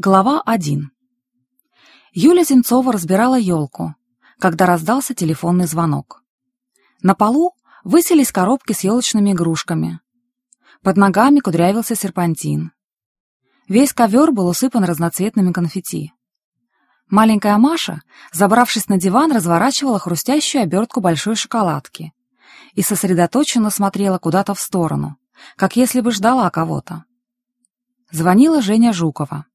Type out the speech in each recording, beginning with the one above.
Глава 1 Юля Земцова разбирала елку, когда раздался телефонный звонок. На полу высились коробки с елочными игрушками. Под ногами кудрявился серпантин. Весь ковер был усыпан разноцветными конфетти. Маленькая Маша, забравшись на диван, разворачивала хрустящую обертку большой шоколадки и сосредоточенно смотрела куда-то в сторону, как если бы ждала кого-то. Звонила Женя Жукова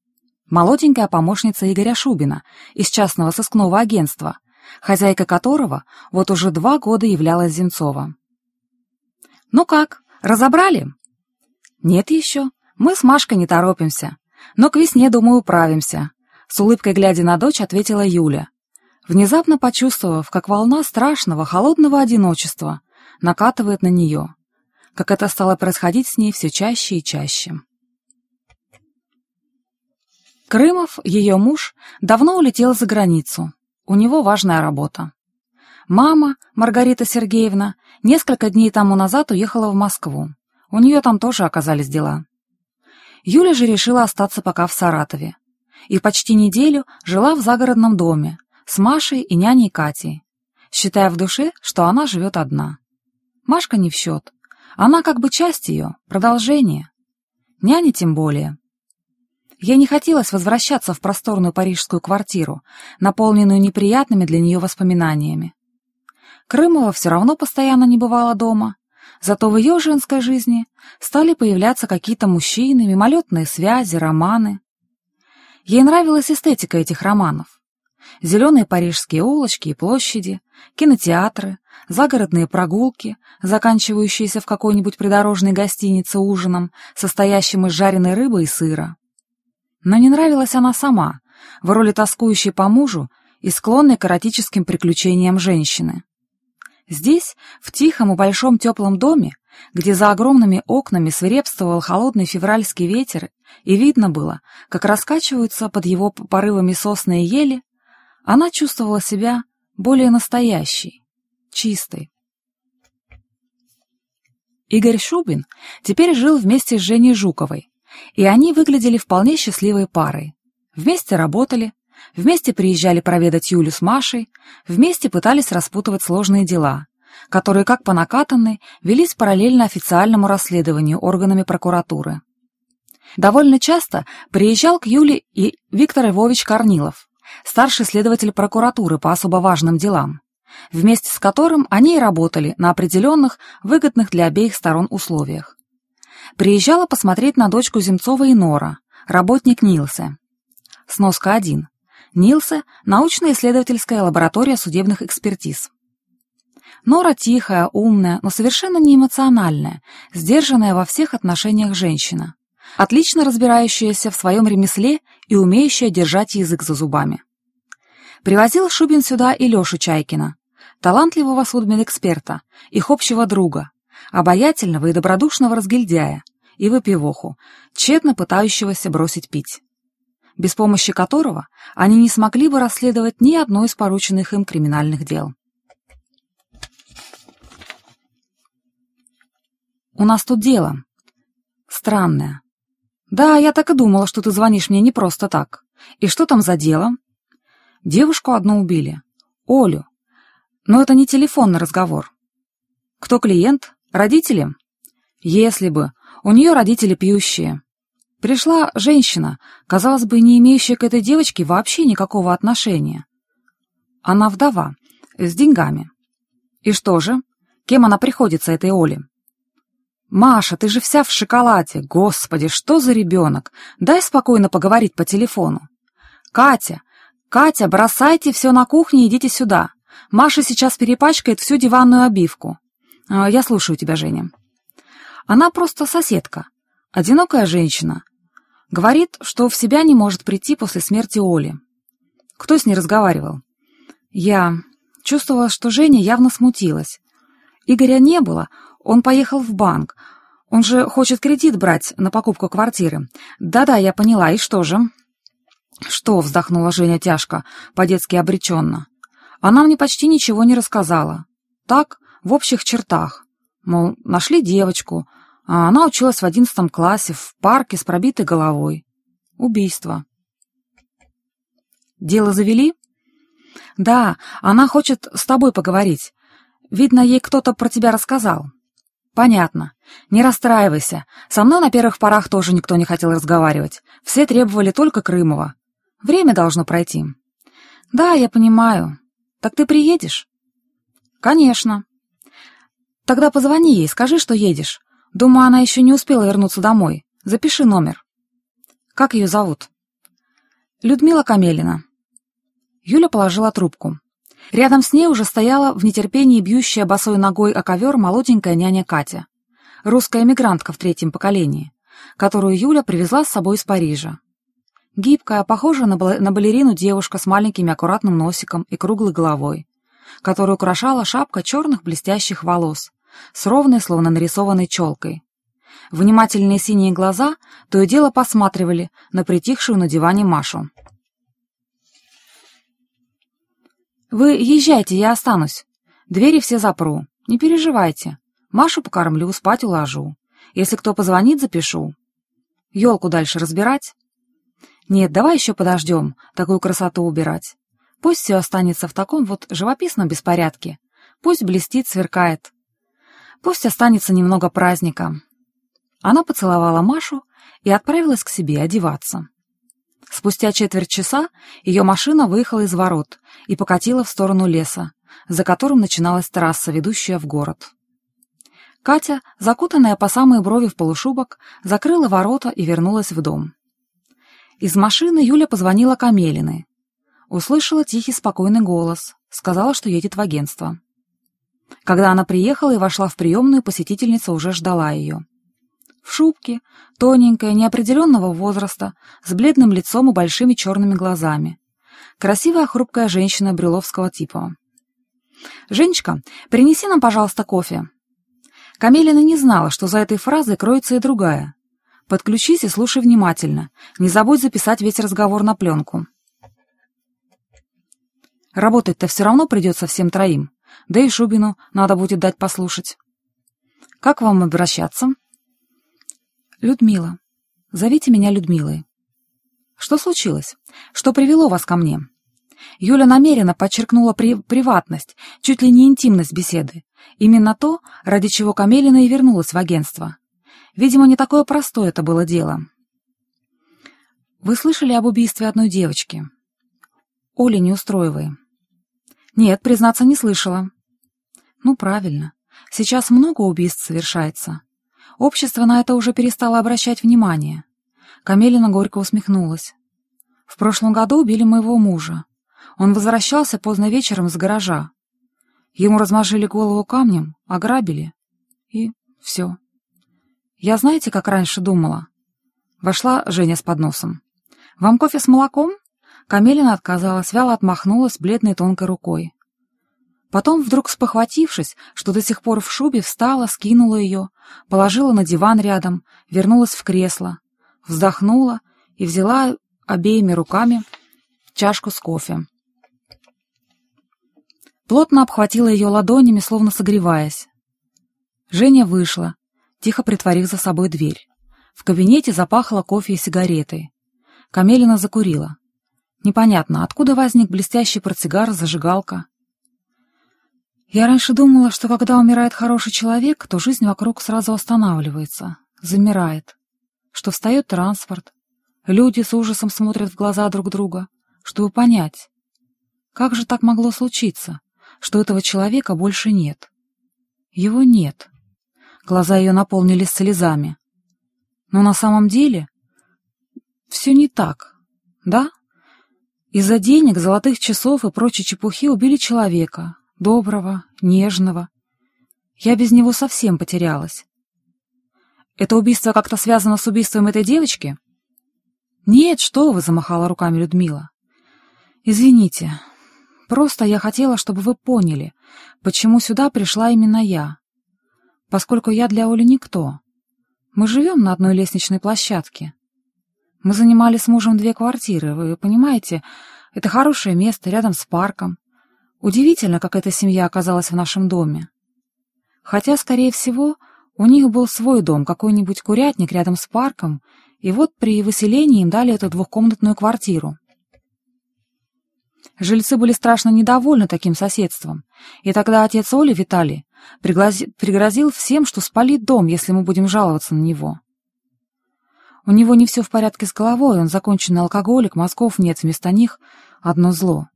молоденькая помощница Игоря Шубина из частного сыскного агентства, хозяйка которого вот уже два года являлась Земцова. «Ну как, разобрали?» «Нет еще. Мы с Машкой не торопимся. Но к весне, думаю, управимся», — с улыбкой глядя на дочь, ответила Юля, внезапно почувствовав, как волна страшного, холодного одиночества накатывает на нее, как это стало происходить с ней все чаще и чаще. Крымов, ее муж, давно улетел за границу. У него важная работа. Мама, Маргарита Сергеевна, несколько дней тому назад уехала в Москву. У нее там тоже оказались дела. Юля же решила остаться пока в Саратове. И почти неделю жила в загородном доме с Машей и няней Катей, считая в душе, что она живет одна. Машка не в счет. Она как бы часть ее, продолжение. Няня тем более. Ей не хотелось возвращаться в просторную парижскую квартиру, наполненную неприятными для нее воспоминаниями. Крымова все равно постоянно не бывала дома, зато в ее женской жизни стали появляться какие-то мужчины, мимолетные связи, романы. Ей нравилась эстетика этих романов. Зеленые парижские улочки и площади, кинотеатры, загородные прогулки, заканчивающиеся в какой-нибудь придорожной гостинице ужином, состоящим из жареной рыбы и сыра. Но не нравилась она сама, в роли тоскующей по мужу и склонной к эротическим приключениям женщины. Здесь, в тихом и большом теплом доме, где за огромными окнами свирепствовал холодный февральский ветер, и видно было, как раскачиваются под его порывами сосны и ели, она чувствовала себя более настоящей, чистой. Игорь Шубин теперь жил вместе с Женей Жуковой, и они выглядели вполне счастливой парой. Вместе работали, вместе приезжали проведать Юлю с Машей, вместе пытались распутывать сложные дела, которые, как по накатанной, велись параллельно официальному расследованию органами прокуратуры. Довольно часто приезжал к Юле и Виктор Львович Корнилов, старший следователь прокуратуры по особо важным делам, вместе с которым они и работали на определенных, выгодных для обеих сторон условиях. Приезжала посмотреть на дочку Земцова и Нора, работник Нилсе. Сноска 1. Нилсе – научно-исследовательская лаборатория судебных экспертиз. Нора тихая, умная, но совершенно не эмоциональная, сдержанная во всех отношениях женщина, отлично разбирающаяся в своем ремесле и умеющая держать язык за зубами. Привозил Шубин сюда и Лешу Чайкина, талантливого судмедэксперта, их общего друга, обаятельного и добродушного разгильдяя, и выпивоху, тщетно пытающегося бросить пить, без помощи которого они не смогли бы расследовать ни одно из порученных им криминальных дел. «У нас тут дело. Странное. Да, я так и думала, что ты звонишь мне не просто так. И что там за дело?» Девушку одну убили. Олю. Но это не телефонный разговор. Кто клиент? Родители? Если бы. У нее родители пьющие. Пришла женщина, казалось бы, не имеющая к этой девочке вообще никакого отношения. Она вдова, с деньгами. И что же? Кем она приходится этой Оле? «Маша, ты же вся в шоколаде! Господи, что за ребенок! Дай спокойно поговорить по телефону!» «Катя! Катя, бросайте все на кухне и идите сюда! Маша сейчас перепачкает всю диванную обивку!» А, «Я слушаю тебя, Женя». «Она просто соседка, одинокая женщина. Говорит, что в себя не может прийти после смерти Оли. Кто с ней разговаривал?» «Я...» Чувствовала, что Женя явно смутилась. Игоря не было, он поехал в банк. Он же хочет кредит брать на покупку квартиры. Да-да, я поняла, и что же?» «Что?» — вздохнула Женя тяжко, по-детски обреченно. «Она мне почти ничего не рассказала. Так, в общих чертах. Мол, нашли девочку, а она училась в одиннадцатом классе, в парке с пробитой головой. Убийство. Дело завели?» «Да, она хочет с тобой поговорить. Видно, ей кто-то про тебя рассказал». «Понятно. Не расстраивайся. Со мной на первых порах тоже никто не хотел разговаривать. Все требовали только Крымова. Время должно пройти». «Да, я понимаю. Так ты приедешь?» «Конечно». «Тогда позвони ей, скажи, что едешь. Думаю, она еще не успела вернуться домой. Запиши номер». «Как ее зовут?» «Людмила Камелина». Юля положила трубку. Рядом с ней уже стояла в нетерпении бьющая босой ногой о ковер молоденькая няня Катя, русская эмигрантка в третьем поколении, которую Юля привезла с собой из Парижа. Гибкая, похожая на, на балерину девушка с маленьким аккуратным носиком и круглой головой, которую украшала шапка черных блестящих волос, с ровной, словно нарисованной челкой. Внимательные синие глаза то и дело посматривали на притихшую на диване Машу. «Вы езжайте, я останусь. Двери все запру. Не переживайте. Машу покормлю, спать уложу. Если кто позвонит, запишу. Елку дальше разбирать?» «Нет, давай еще подождем, такую красоту убирать. Пусть все останется в таком вот живописном беспорядке. Пусть блестит, сверкает. Пусть останется немного праздника». Она поцеловала Машу и отправилась к себе одеваться. Спустя четверть часа ее машина выехала из ворот и покатила в сторону леса, за которым начиналась трасса, ведущая в город. Катя, закутанная по самые брови в полушубок, закрыла ворота и вернулась в дом. Из машины Юля позвонила Камелиной. Услышала тихий спокойный голос, сказала, что едет в агентство. Когда она приехала и вошла в приемную, посетительница уже ждала ее в шубке, тоненькая, неопределенного возраста, с бледным лицом и большими черными глазами. Красивая хрупкая женщина брюловского типа. «Женечка, принеси нам, пожалуйста, кофе». Камелина не знала, что за этой фразой кроется и другая. «Подключись и слушай внимательно. Не забудь записать весь разговор на пленку». Работать-то все равно придется всем троим. Да и Шубину надо будет дать послушать. «Как вам обращаться?» «Людмила. Зовите меня Людмилой». «Что случилось? Что привело вас ко мне?» Юля намеренно подчеркнула при приватность, чуть ли не интимность беседы. Именно то, ради чего Камелина и вернулась в агентство. Видимо, не такое простое это было дело. «Вы слышали об убийстве одной девочки?» «Оли Неустроевой». «Нет, признаться, не слышала». «Ну, правильно. Сейчас много убийств совершается. Общество на это уже перестало обращать внимание. Камелина горько усмехнулась. В прошлом году убили моего мужа. Он возвращался поздно вечером с гаража. Ему размажили голову камнем, ограбили. И все. Я знаете, как раньше думала? Вошла Женя с подносом. «Вам кофе с молоком?» Камелина отказалась, вяло отмахнулась бледной тонкой рукой. Потом, вдруг спохватившись, что до сих пор в шубе, встала, скинула ее, положила на диван рядом, вернулась в кресло, вздохнула и взяла обеими руками чашку с кофе. Плотно обхватила ее ладонями, словно согреваясь. Женя вышла, тихо притворив за собой дверь. В кабинете запахло кофе и сигаретой. Камелина закурила. Непонятно, откуда возник блестящий портсигар, зажигалка. Я раньше думала, что когда умирает хороший человек, то жизнь вокруг сразу останавливается, замирает, что встает транспорт, люди с ужасом смотрят в глаза друг друга, чтобы понять, как же так могло случиться, что этого человека больше нет. Его нет. Глаза ее наполнились слезами. Но на самом деле все не так, да? Из-за денег, золотых часов и прочей чепухи убили человека, доброго, нежного. Я без него совсем потерялась. Это убийство как-то связано с убийством этой девочки? Нет, что вы, замахала руками Людмила. Извините, просто я хотела, чтобы вы поняли, почему сюда пришла именно я. Поскольку я для Оли никто. Мы живем на одной лестничной площадке. Мы занимали с мужем две квартиры, вы понимаете, это хорошее место рядом с парком. Удивительно, как эта семья оказалась в нашем доме. Хотя, скорее всего, у них был свой дом, какой-нибудь курятник рядом с парком, и вот при выселении им дали эту двухкомнатную квартиру. Жильцы были страшно недовольны таким соседством, и тогда отец Оли, Виталий, пригрозил всем, что спалит дом, если мы будем жаловаться на него. У него не все в порядке с головой, он законченный алкоголик, мозгов нет, вместо них одно зло.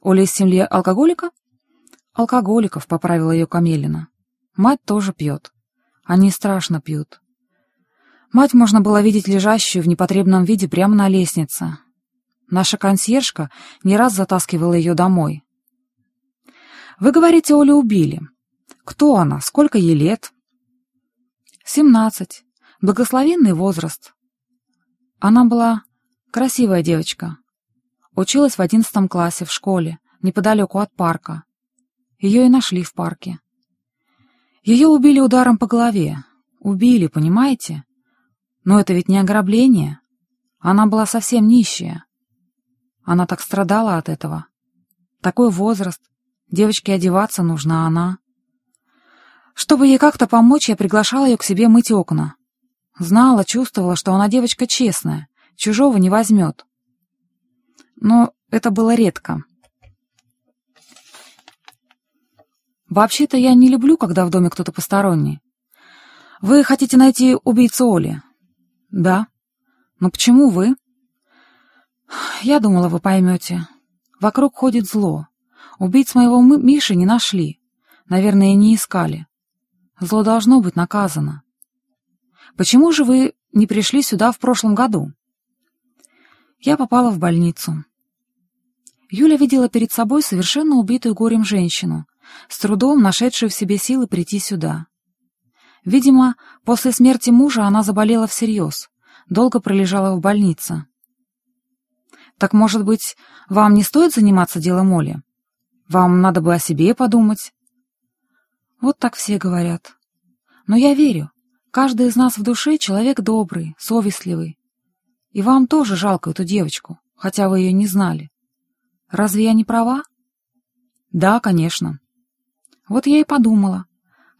Оля из семьи алкоголика? Алкоголиков, поправила ее Камелина. Мать тоже пьет. Они страшно пьют. Мать можно было видеть лежащую в непотребном виде прямо на лестнице. Наша консьержка не раз затаскивала ее домой. «Вы говорите, Олю убили. Кто она? Сколько ей лет?» «Семнадцать. Благословенный возраст. Она была красивая девочка. Училась в одиннадцатом классе в школе, неподалеку от парка. Ее и нашли в парке. Ее убили ударом по голове. Убили, понимаете? Но это ведь не ограбление. Она была совсем нищая. Она так страдала от этого. Такой возраст. Девочке одеваться нужно, а она... Чтобы ей как-то помочь, я приглашала ее к себе мыть окна. Знала, чувствовала, что она девочка честная, чужого не возьмет. Но это было редко. Вообще-то я не люблю, когда в доме кто-то посторонний. Вы хотите найти убийцу Оли? Да. Но почему вы? Я думала, вы поймете. Вокруг ходит зло. Убийц моего Миши не нашли. Наверное, не искали. Зло должно быть наказано. Почему же вы не пришли сюда в прошлом году? Я попала в больницу. Юля видела перед собой совершенно убитую горем женщину, с трудом нашедшую в себе силы прийти сюда. Видимо, после смерти мужа она заболела всерьез, долго пролежала в больнице. Так, может быть, вам не стоит заниматься делом Оли? Вам надо бы о себе подумать. Вот так все говорят. Но я верю, Каждый из нас в душе человек добрый, совестливый. И вам тоже жалко эту девочку, хотя вы ее не знали. Разве я не права? Да, конечно. Вот я и подумала.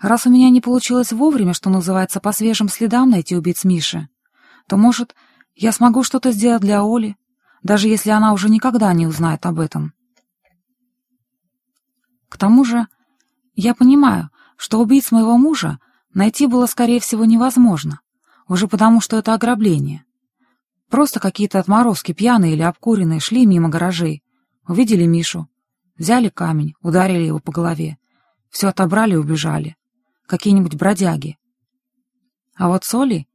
Раз у меня не получилось вовремя, что называется, по свежим следам найти убийц Миши, то, может, я смогу что-то сделать для Оли, даже если она уже никогда не узнает об этом. К тому же, я понимаю, что убийц моего мужа найти было, скорее всего, невозможно, уже потому что это ограбление. Просто какие-то отморозки, пьяные или обкуренные, шли мимо гаражей, увидели Мишу, взяли камень, ударили его по голове, все отобрали и убежали. Какие-нибудь бродяги. А вот Соли...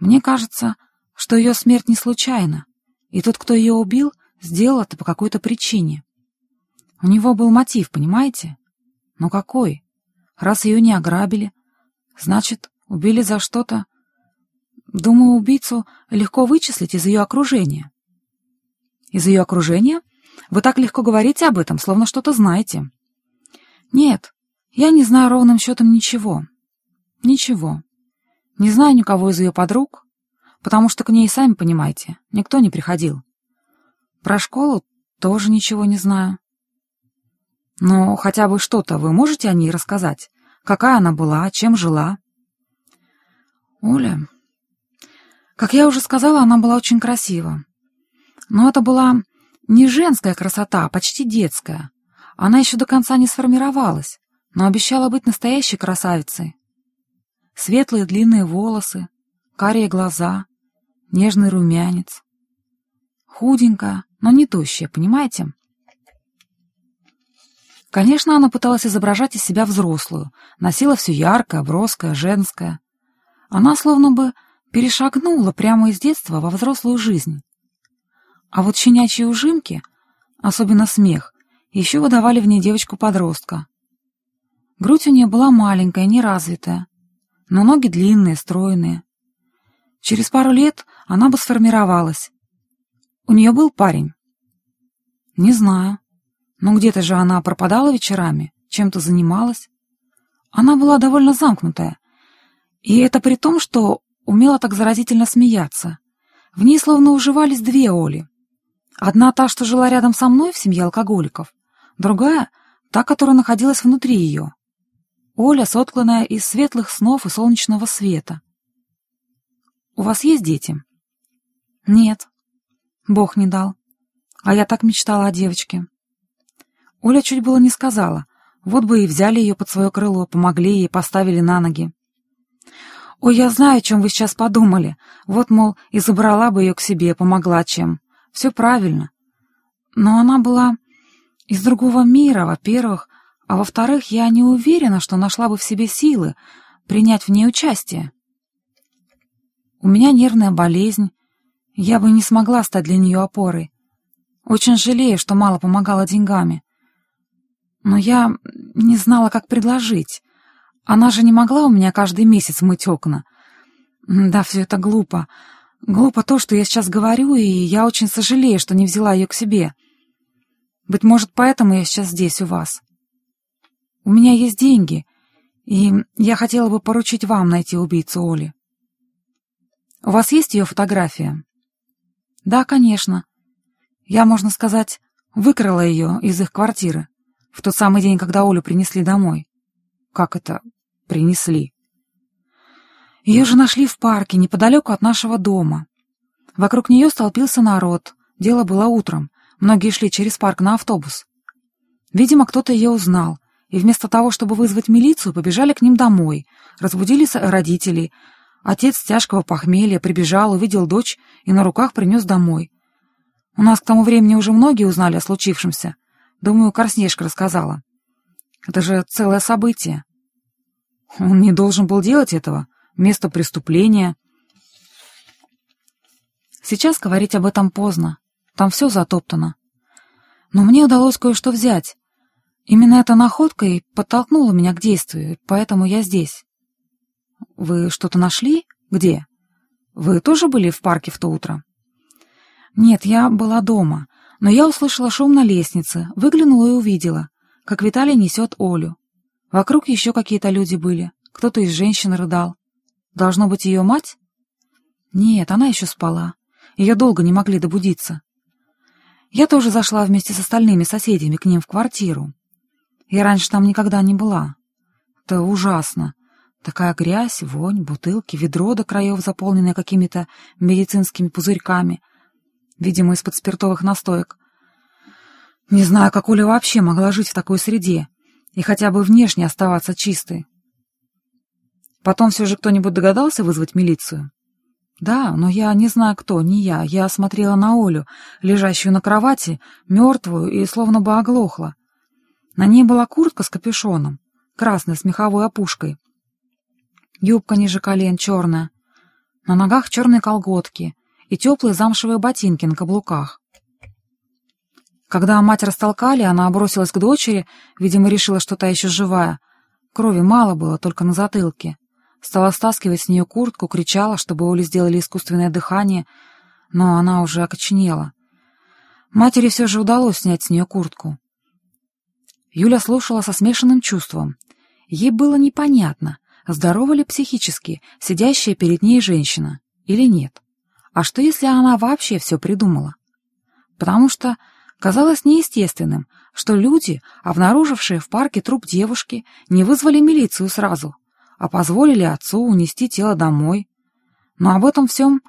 Мне кажется, что ее смерть не случайна, и тот, кто ее убил, сделал это по какой-то причине. У него был мотив, понимаете? Но какой? Раз ее не ограбили, Значит, убили за что-то... Думаю, убийцу легко вычислить из ее окружения. Из ее окружения? Вы так легко говорите об этом, словно что-то знаете. Нет, я не знаю ровным счетом ничего. Ничего. Не знаю никого из ее подруг, потому что к ней, сами понимаете, никто не приходил. Про школу тоже ничего не знаю. Но хотя бы что-то вы можете о ней рассказать? Какая она была, чем жила? Оля... Как я уже сказала, она была очень красива. Но это была не женская красота, а почти детская. Она еще до конца не сформировалась, но обещала быть настоящей красавицей. Светлые длинные волосы, карие глаза, нежный румянец. Худенькая, но не тощая, понимаете? Конечно, она пыталась изображать из себя взрослую, носила все яркое, броское, женское. Она словно бы перешагнула прямо из детства во взрослую жизнь. А вот щенячьи ужимки, особенно смех, еще выдавали в ней девочку-подростка. Грудь у нее была маленькая, неразвитая, но ноги длинные, стройные. Через пару лет она бы сформировалась. У нее был парень? Не знаю. Но где-то же она пропадала вечерами, чем-то занималась. Она была довольно замкнутая. И это при том, что умела так заразительно смеяться. В ней словно уживались две Оли. Одна та, что жила рядом со мной в семье алкоголиков, другая — та, которая находилась внутри ее. Оля, сотканная из светлых снов и солнечного света. «У вас есть дети?» «Нет. Бог не дал. А я так мечтала о девочке. Оля чуть было не сказала. Вот бы и взяли ее под свое крыло, помогли ей, поставили на ноги. «Ой, я знаю, о чем вы сейчас подумали. Вот, мол, и забрала бы ее к себе, помогла чем. Все правильно. Но она была из другого мира, во-первых, а во-вторых, я не уверена, что нашла бы в себе силы принять в ней участие. У меня нервная болезнь, я бы не смогла стать для нее опорой. Очень жалею, что мало помогала деньгами. Но я не знала, как предложить. Она же не могла у меня каждый месяц мыть окна. Да, все это глупо. Глупо то, что я сейчас говорю, и я очень сожалею, что не взяла ее к себе. Быть может, поэтому я сейчас здесь у вас. У меня есть деньги, и я хотела бы поручить вам найти убийцу Оли. У вас есть ее фотография? Да, конечно. Я, можно сказать, выкрала ее из их квартиры в тот самый день, когда Олю принесли домой. Как это принесли? Ее же нашли в парке, неподалеку от нашего дома. Вокруг нее столпился народ. Дело было утром. Многие шли через парк на автобус. Видимо, кто-то ее узнал, и вместо того, чтобы вызвать милицию, побежали к ним домой, разбудили родителей. Отец тяжкого похмелья прибежал, увидел дочь и на руках принес домой. У нас к тому времени уже многие узнали о случившемся. Думаю, Корснешка рассказала. Это же целое событие. Он не должен был делать этого. Место преступления. Сейчас говорить об этом поздно. Там все затоптано. Но мне удалось кое-что взять. Именно эта находка и подтолкнула меня к действию, поэтому я здесь. Вы что-то нашли? Где? Вы тоже были в парке в то утро? Нет, я была дома. Но я услышала шум на лестнице, выглянула и увидела, как Виталий несет Олю. Вокруг еще какие-то люди были, кто-то из женщин рыдал. Должно быть ее мать? Нет, она еще спала. Ее долго не могли добудиться. Я тоже зашла вместе с остальными соседями к ним в квартиру. Я раньше там никогда не была. Это ужасно. Такая грязь, вонь, бутылки, ведро до краев, заполненное какими-то медицинскими пузырьками — видимо, из-под спиртовых настоек. Не знаю, как Оля вообще могла жить в такой среде и хотя бы внешне оставаться чистой. Потом все же кто-нибудь догадался вызвать милицию? Да, но я не знаю кто, не я. Я смотрела на Олю, лежащую на кровати, мертвую и словно бы оглохла. На ней была куртка с капюшоном, красная, с меховой опушкой. Юбка ниже колен, черная. На ногах черные колготки, и теплые замшевые ботинки на каблуках. Когда мать растолкали, она бросилась к дочери, видимо, решила, что та еще живая. Крови мало было, только на затылке. Стала стаскивать с нее куртку, кричала, чтобы Оле сделали искусственное дыхание, но она уже окоченела. Матери все же удалось снять с нее куртку. Юля слушала со смешанным чувством. Ей было непонятно, здорова ли психически сидящая перед ней женщина или нет. А что, если она вообще все придумала? Потому что казалось неестественным, что люди, обнаружившие в парке труп девушки, не вызвали милицию сразу, а позволили отцу унести тело домой. Но об этом всем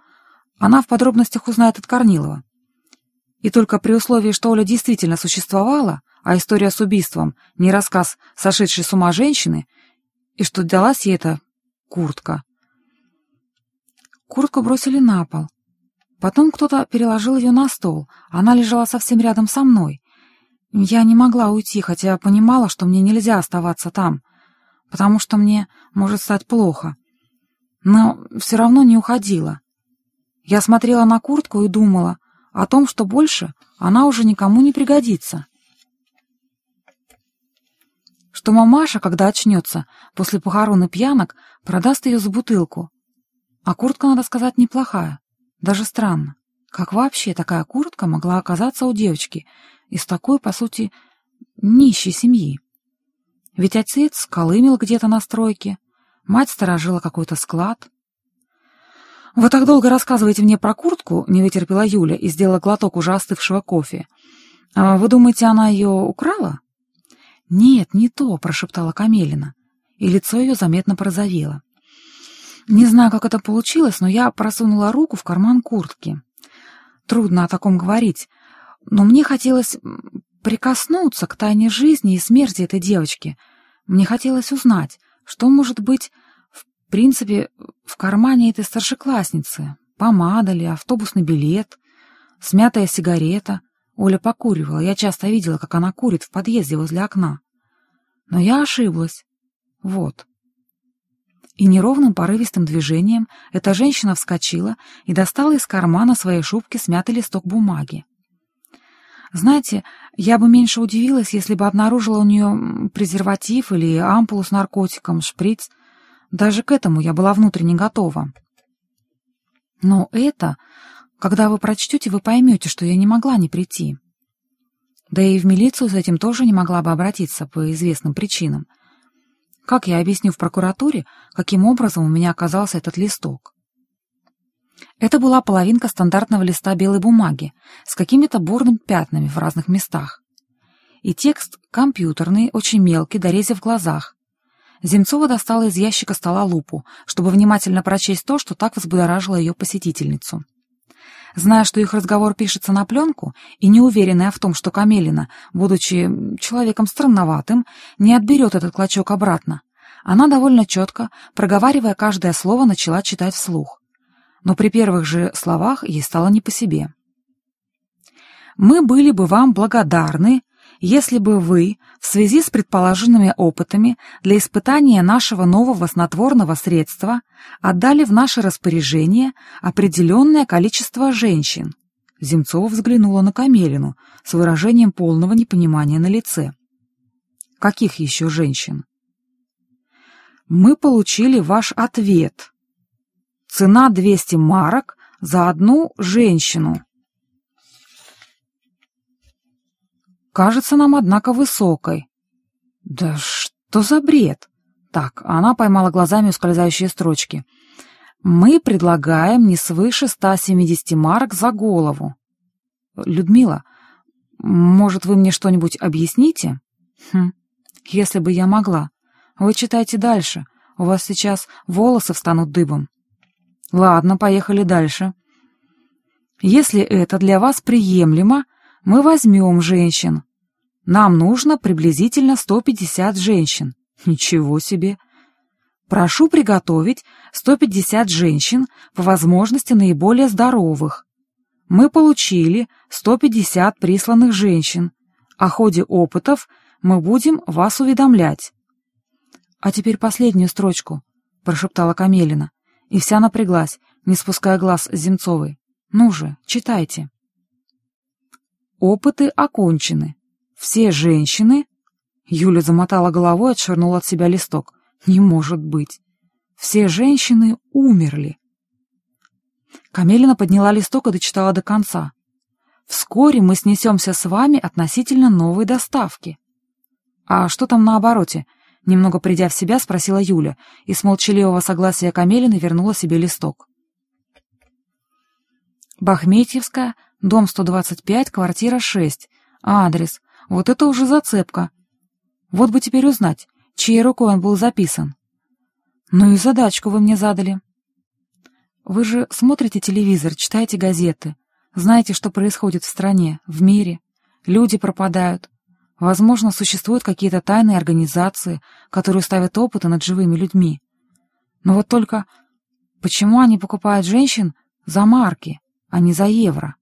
она в подробностях узнает от Корнилова. И только при условии, что Оля действительно существовала, а история с убийством — не рассказ сошедшей с ума женщины, и что далась ей эта куртка. Куртку бросили на пол, Потом кто-то переложил ее на стол. Она лежала совсем рядом со мной. Я не могла уйти, хотя понимала, что мне нельзя оставаться там, потому что мне может стать плохо. Но все равно не уходила. Я смотрела на куртку и думала о том, что больше она уже никому не пригодится. Что мамаша, когда очнется после похорон и пьянок, продаст ее за бутылку. А куртка, надо сказать, неплохая. Даже странно, как вообще такая куртка могла оказаться у девочки из такой, по сути, нищей семьи? Ведь отец колымел где-то на стройке, мать сторожила какой-то склад. «Вы так долго рассказываете мне про куртку», — не вытерпела Юля и сделала глоток уже остывшего кофе. «А «Вы думаете, она ее украла?» «Нет, не то», — прошептала Камелина, и лицо ее заметно порозовело. Не знаю, как это получилось, но я просунула руку в карман куртки. Трудно о таком говорить. Но мне хотелось прикоснуться к тайне жизни и смерти этой девочки. Мне хотелось узнать, что может быть, в принципе, в кармане этой старшеклассницы. Помада ли, автобусный билет, смятая сигарета. Оля покуривала, я часто видела, как она курит в подъезде возле окна. Но я ошиблась. Вот. И неровным порывистым движением эта женщина вскочила и достала из кармана своей шубки смятый листок бумаги. Знаете, я бы меньше удивилась, если бы обнаружила у нее презерватив или ампулу с наркотиком, шприц. Даже к этому я была внутренне готова. Но это, когда вы прочтете, вы поймете, что я не могла не прийти. Да и в милицию с этим тоже не могла бы обратиться по известным причинам. Как я объясню в прокуратуре, каким образом у меня оказался этот листок? Это была половинка стандартного листа белой бумаги с какими-то бурными пятнами в разных местах. И текст компьютерный, очень мелкий, дорезя в глазах. Земцова достала из ящика стола лупу, чтобы внимательно прочесть то, что так взбудоражило ее посетительницу. Зная, что их разговор пишется на пленку, и неуверенная в том, что Камелина, будучи человеком странноватым, не отберет этот клочок обратно, она довольно четко, проговаривая каждое слово, начала читать вслух. Но при первых же словах ей стало не по себе. «Мы были бы вам благодарны, если бы вы, в связи с предположенными опытами для испытания нашего нового снотворного средства, отдали в наше распоряжение определенное количество женщин. Земцова взглянула на Камелину с выражением полного непонимания на лице. «Каких еще женщин?» «Мы получили ваш ответ. Цена 200 марок за одну женщину». Кажется нам, однако, высокой. Да что за бред? Так, она поймала глазами ускользающие строчки. Мы предлагаем не свыше 170 марок за голову. Людмила, может, вы мне что-нибудь объясните? Хм, если бы я могла. Вы читайте дальше. У вас сейчас волосы встанут дыбом. Ладно, поехали дальше. Если это для вас приемлемо, мы возьмем женщин. Нам нужно приблизительно 150 женщин. Ничего себе! Прошу приготовить 150 женщин, по возможности наиболее здоровых. Мы получили 150 присланных женщин. О ходе опытов мы будем вас уведомлять. — А теперь последнюю строчку, — прошептала Камелина, и вся напряглась, не спуская глаз с Земцовой. — Ну же, читайте. Опыты окончены. Все женщины... Юля замотала головой отшвырнула от себя листок. Не может быть. Все женщины умерли. Камелина подняла листок и дочитала до конца. Вскоре мы снесемся с вами относительно новой доставки. А что там на обороте? Немного придя в себя, спросила Юля, и с молчаливого согласия Камелины вернула себе листок. Бахметьевская, Дом 125, квартира 6. Адрес. Вот это уже зацепка. Вот бы теперь узнать, чьей рукой он был записан. Ну и задачку вы мне задали. Вы же смотрите телевизор, читаете газеты, знаете, что происходит в стране, в мире. Люди пропадают. Возможно, существуют какие-то тайные организации, которые ставят опыты над живыми людьми. Но вот только почему они покупают женщин за марки, а не за евро?